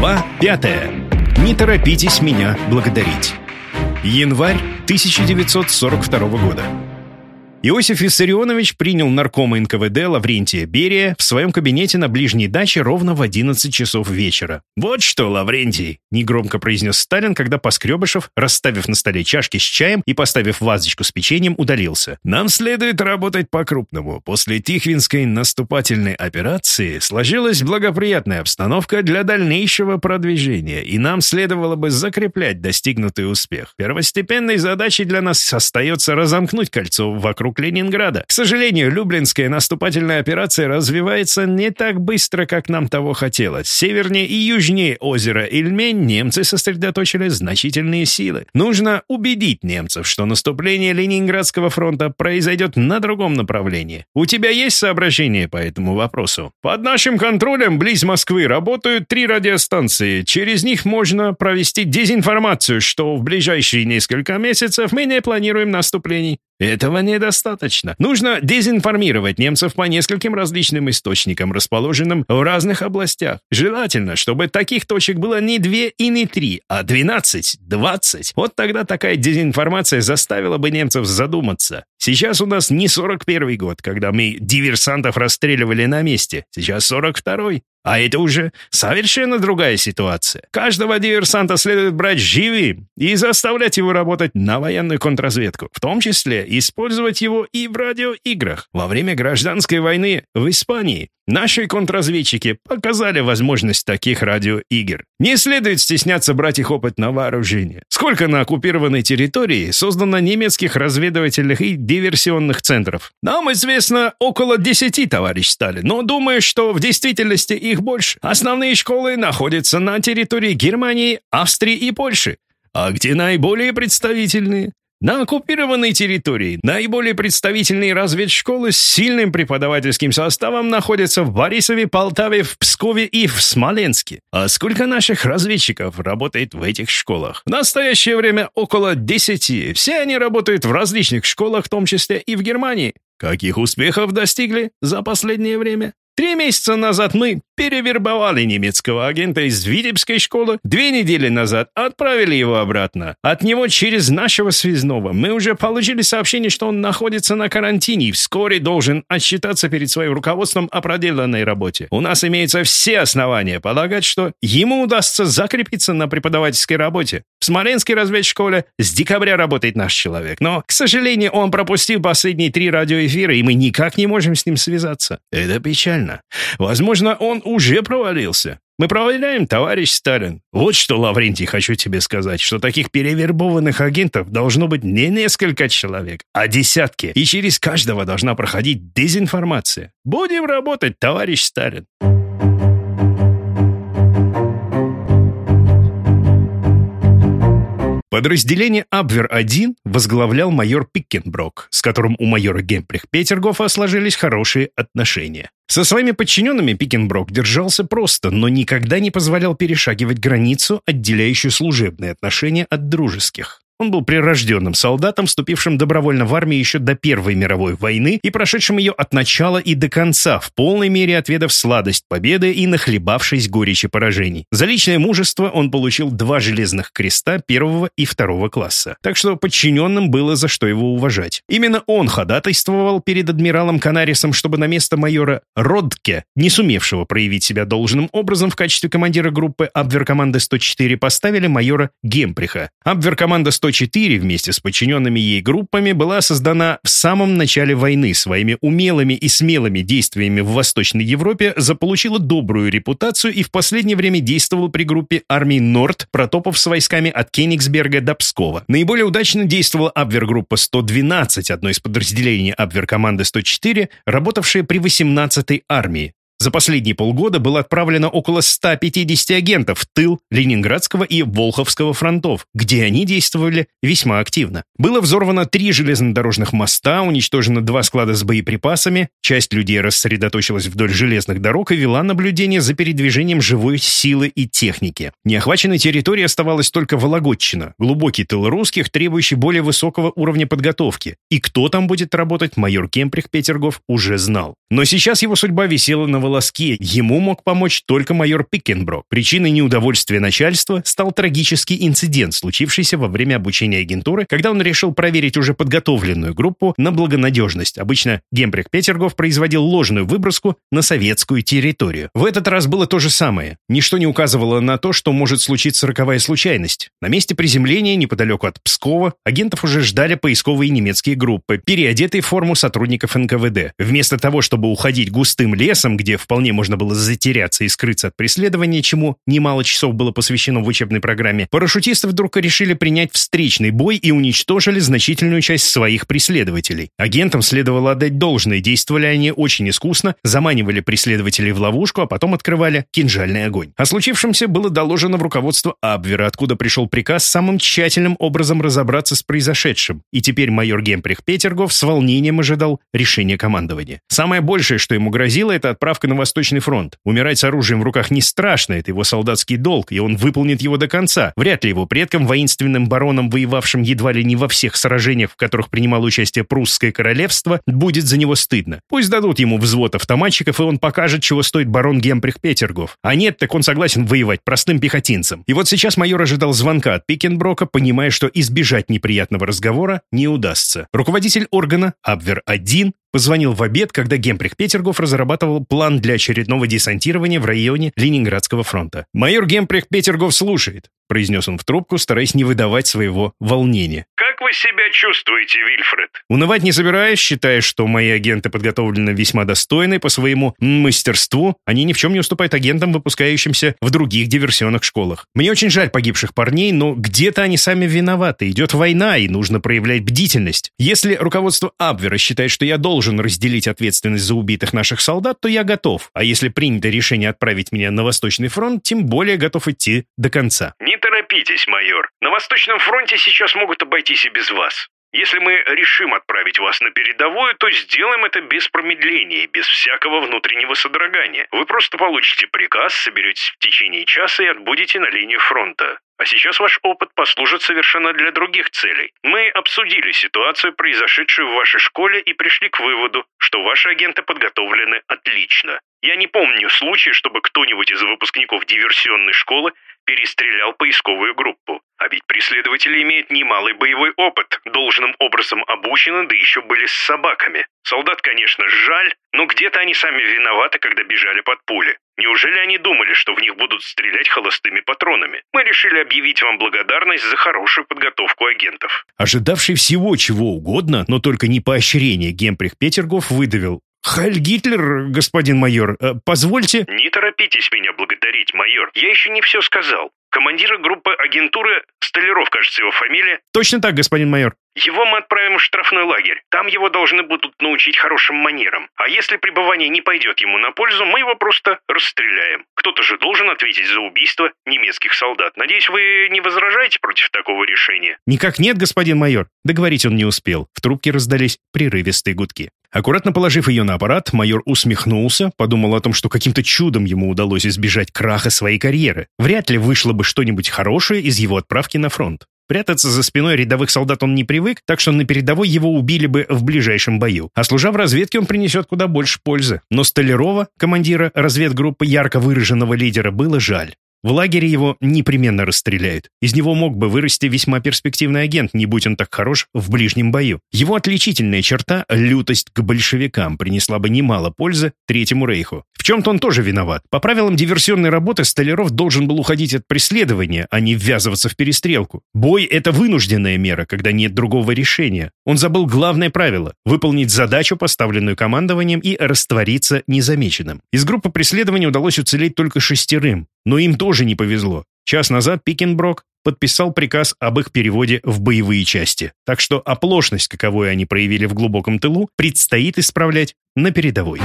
Глава 5. Не торопитесь меня благодарить. Январь 1942 года. Иосиф Виссарионович принял наркома НКВД Лаврентия Берия в своем кабинете на ближней даче ровно в 11 часов вечера. «Вот что, Лаврентий!» — негромко произнес Сталин, когда Поскребышев, расставив на столе чашки с чаем и поставив вазочку с печеньем, удалился. «Нам следует работать по-крупному. После Тихвинской наступательной операции сложилась благоприятная обстановка для дальнейшего продвижения, и нам следовало бы закреплять достигнутый успех. Первостепенной задачей для нас остается разомкнуть кольцо вокруг вокруг Ленинграда. К сожалению, Люблинская наступательная операция развивается не так быстро, как нам того хотелось. Севернее и южнее озера Ильмень немцы сосредоточили значительные силы. Нужно убедить немцев, что наступление Ленинградского фронта произойдет на другом направлении. У тебя есть соображения по этому вопросу? Под нашим контролем близ Москвы работают три радиостанции. Через них можно провести дезинформацию, что в ближайшие несколько месяцев мы не планируем наступлений. Этого недостаточно. Нужно дезинформировать немцев по нескольким различным источникам, расположенным в разных областях. Желательно, чтобы таких точек было не две и не три, а двенадцать, двадцать. Вот тогда такая дезинформация заставила бы немцев задуматься. Сейчас у нас не сорок первый год, когда мы диверсантов расстреливали на месте. Сейчас сорок второй. А это уже совершенно другая ситуация. Каждого диверсанта следует брать живым и заставлять его работать на военную контрразведку, в том числе использовать его и в радиоиграх. Во время гражданской войны в Испании Наши контрразведчики показали возможность таких радиоигр. Не следует стесняться брать их опыт на вооружение. Сколько на оккупированной территории создано немецких разведывательных и диверсионных центров? Нам известно около 10, товарищ Сталин, но думаю, что в действительности их больше. Основные школы находятся на территории Германии, Австрии и Польши. А где наиболее представительные? На оккупированной территории наиболее представительные разведшколы с сильным преподавательским составом находятся в Борисове, Полтаве, в Пскове и в Смоленске. А сколько наших разведчиков работает в этих школах? В настоящее время около 10. Все они работают в различных школах, в том числе и в Германии. Каких успехов достигли за последнее время? Три месяца назад мы перевербовали немецкого агента из Витебской школы. Две недели назад отправили его обратно. От него через нашего связного. Мы уже получили сообщение, что он находится на карантине и вскоре должен отчитаться перед своим руководством о проделанной работе. У нас имеются все основания полагать, что ему удастся закрепиться на преподавательской работе. В Смоленской разведшколе с декабря работает наш человек, но, к сожалению, он пропустил последние три радиоэфира, и мы никак не можем с ним связаться. Это печально. Возможно, он уже провалился. Мы проверяем, товарищ Сталин. Вот что, Лаврентий, хочу тебе сказать, что таких перевербованных агентов должно быть не несколько человек, а десятки. И через каждого должна проходить дезинформация. Будем работать, товарищ Сталин. Подразделение Абвер-1 возглавлял майор Пиккенброк, с которым у майора Гемприх Петергофа сложились хорошие отношения. Со своими подчиненными Пикенброк держался просто, но никогда не позволял перешагивать границу, отделяющую служебные отношения от дружеских. Он был прирожденным солдатом, вступившим добровольно в армию еще до Первой мировой войны и прошедшим ее от начала и до конца, в полной мере отведав сладость победы и нахлебавшись горечи поражений. За личное мужество он получил два железных креста первого и второго класса. Так что подчиненным было за что его уважать. Именно он ходатайствовал перед адмиралом Канарисом, чтобы на место майора Родке, не сумевшего проявить себя должным образом в качестве командира группы Абверкоманды 104, поставили майора Гемприха. Абверкоманда 104 104 вместе с подчиненными ей группами была создана в самом начале войны. Своими умелыми и смелыми действиями в Восточной Европе заполучила добрую репутацию и в последнее время действовала при группе армии Норд, протопав с войсками от Кенигсберга до Пскова. Наиболее удачно действовала Абвергруппа 112, одно из подразделений Абвер-команды 104, работавшая при 18-й армии. За последние полгода было отправлено около 150 агентов в тыл Ленинградского и Волховского фронтов, где они действовали весьма активно. Было взорвано три железнодорожных моста, уничтожено два склада с боеприпасами, часть людей рассредоточилась вдоль железных дорог и вела наблюдение за передвижением живой силы и техники. Неохваченной территорией оставалась только Вологодчина, глубокий тыл русских, требующий более высокого уровня подготовки. И кто там будет работать, майор Кемприх Петергов уже знал. Но сейчас его судьба висела на волоске, ему мог помочь только майор Пикенбро. Причиной неудовольствия начальства стал трагический инцидент, случившийся во время обучения агентуры, когда он решил проверить уже подготовленную группу на благонадежность. Обычно Гембрих Петергоф производил ложную выброску на советскую территорию. В этот раз было то же самое. Ничто не указывало на то, что может случиться роковая случайность. На месте приземления, неподалеку от Пскова, агентов уже ждали поисковые немецкие группы, переодетые в форму сотрудников НКВД. Вместо того, чтобы уходить густым лесом, где вполне можно было затеряться и скрыться от преследования, чему немало часов было посвящено в учебной программе, парашютисты вдруг решили принять встречный бой и уничтожили значительную часть своих преследователей. Агентам следовало отдать должное, действовали они очень искусно, заманивали преследователей в ловушку, а потом открывали кинжальный огонь. О случившемся было доложено в руководство Абвера, откуда пришел приказ самым тщательным образом разобраться с произошедшим, и теперь майор Гемприх Петергов с волнением ожидал решения командования. Самое большее, что ему грозило, это отправка на Восточный фронт. Умирать с оружием в руках не страшно, это его солдатский долг, и он выполнит его до конца. Вряд ли его предкам, воинственным баронам, воевавшим едва ли не во всех сражениях, в которых принимало участие прусское королевство, будет за него стыдно. Пусть дадут ему взвод автоматчиков, и он покажет, чего стоит барон Гемприх Петергов. А нет, так он согласен воевать простым пехотинцем. И вот сейчас майор ожидал звонка от Пикенброка, понимая, что избежать неприятного разговора не удастся. Руководитель органа, Абвер-1, Позвонил в обед, когда Гемприх Петергоф разрабатывал план для очередного десантирования в районе Ленинградского фронта. «Майор Гемприх Петергоф слушает», — произнес он в трубку, стараясь не выдавать своего волнения. «Как вы себя чувствуете, Вильфред?» «Унывать не собираюсь, считая, что мои агенты подготовлены весьма достойны по своему мастерству. Они ни в чем не уступают агентам, выпускающимся в других диверсионных школах. Мне очень жаль погибших парней, но где-то они сами виноваты. Идет война, и нужно проявлять бдительность. Если руководство Абвера считает, что я должен разделить ответственность за убитых наших солдат, то я готов. А если принято решение отправить меня на Восточный фронт, тем более готов идти до конца. Не торопитесь, майор. На Восточном фронте сейчас могут обойтись и без вас. Если мы решим отправить вас на передовую, то сделаем это без промедления и без всякого внутреннего содрогания. Вы просто получите приказ, соберетесь в течение часа и отбудете на линию фронта. А сейчас ваш опыт послужит совершенно для других целей. Мы обсудили ситуацию, произошедшую в вашей школе, и пришли к выводу, что ваши агенты подготовлены отлично. Я не помню случая, чтобы кто-нибудь из выпускников диверсионной школы перестрелял поисковую группу. А ведь преследователи имеют немалый боевой опыт, должным образом обучены, да еще были с собаками. Солдат, конечно, жаль, но где-то они сами виноваты, когда бежали под пули. Неужели они думали, что в них будут стрелять холостыми патронами? Мы решили объявить вам благодарность за хорошую подготовку агентов. Ожидавший всего чего угодно, но только не поощрение, Гемприх Петергоф выдавил. «Хайль Гитлер, господин майор, э, позвольте...» «Не торопитесь меня благодарить, майор. Я еще не все сказал. Командира группы агентуры, Столяров, кажется, его фамилия. Точно так, господин майор. Его мы отправим в штрафной лагерь. Там его должны будут научить хорошим манерам. А если пребывание не пойдет ему на пользу, мы его просто расстреляем. Кто-то же должен ответить за убийство немецких солдат. Надеюсь, вы не возражаете против такого решения? Никак нет, господин майор. Договорить он не успел. В трубке раздались прерывистые гудки. Аккуратно положив ее на аппарат, майор усмехнулся, подумал о том, что каким-то чудом ему удалось избежать краха своей карьеры. Вряд ли вышло бы что-нибудь хорошее из его отправки на фронт. Прятаться за спиной рядовых солдат он не привык, так что на передовой его убили бы в ближайшем бою. А служа в разведке, он принесет куда больше пользы. Но Столярова, командира разведгруппы ярко выраженного лидера, было жаль. В лагере его непременно расстреляют. Из него мог бы вырасти весьма перспективный агент, не будь он так хорош в ближнем бою. Его отличительная черта, лютость к большевикам, принесла бы немало пользы Третьему Рейху. В чем-то он тоже виноват. По правилам диверсионной работы Столяров должен был уходить от преследования, а не ввязываться в перестрелку. Бой — это вынужденная мера, когда нет другого решения. Он забыл главное правило — выполнить задачу, поставленную командованием, и раствориться незамеченным. Из группы преследования удалось уцелеть только шестерым. Но им тоже не повезло. Час назад Пикенброк подписал приказ об их переводе в боевые части. Так что оплошность, каковую они проявили в глубоком тылу, предстоит исправлять на передовой.